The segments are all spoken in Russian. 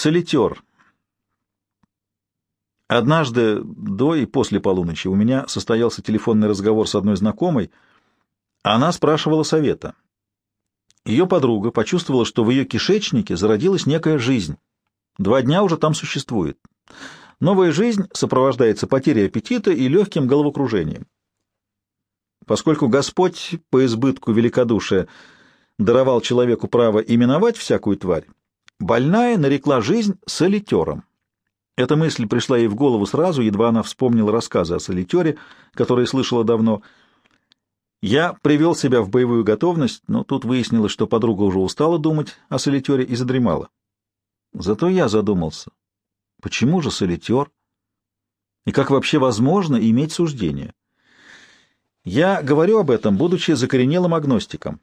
Солитер. Однажды, до и после полуночи, у меня состоялся телефонный разговор с одной знакомой. Она спрашивала совета. Ее подруга почувствовала, что в ее кишечнике зародилась некая жизнь. Два дня уже там существует. Новая жизнь сопровождается потерей аппетита и легким головокружением. Поскольку Господь по избытку великодушия даровал человеку право именовать всякую тварь, больная нарекла жизнь солитером. Эта мысль пришла ей в голову сразу, едва она вспомнила рассказы о солитере, которые слышала давно. Я привел себя в боевую готовность, но тут выяснилось, что подруга уже устала думать о солитере и задремала. Зато я задумался, почему же солитер? И как вообще возможно иметь суждение? Я говорю об этом, будучи закоренелым агностиком.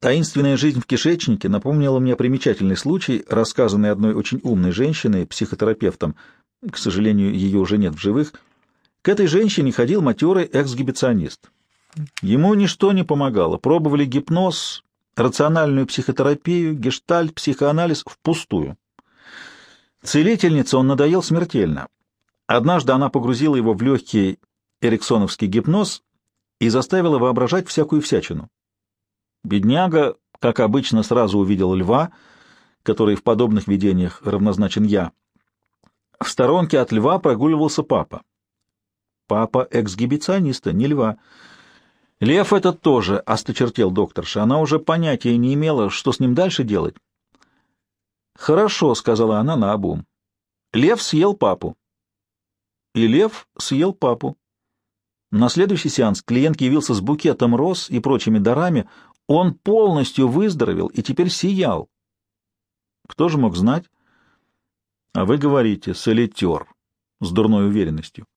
Таинственная жизнь в кишечнике напомнила мне примечательный случай, рассказанный одной очень умной женщиной, психотерапевтом. К сожалению, ее уже нет в живых. К этой женщине ходил матерый эксгибиционист. Ему ничто не помогало. Пробовали гипноз, рациональную психотерапию, гештальт, психоанализ впустую. Целительнице он надоел смертельно. Однажды она погрузила его в легкий эриксоновский гипноз и заставила воображать всякую всячину. Бедняга, как обычно, сразу увидел льва, который в подобных видениях равнозначен я. В сторонке от льва прогуливался папа. Папа эксгибициониста, не льва. Лев этот тоже осточертел докторша. Она уже понятия не имела, что с ним дальше делать. «Хорошо», — сказала она наобум. «Лев съел папу». И лев съел папу. На следующий сеанс клиент явился с букетом роз и прочими дарами. Он полностью выздоровел и теперь сиял. Кто же мог знать? А вы говорите, солитер, с дурной уверенностью.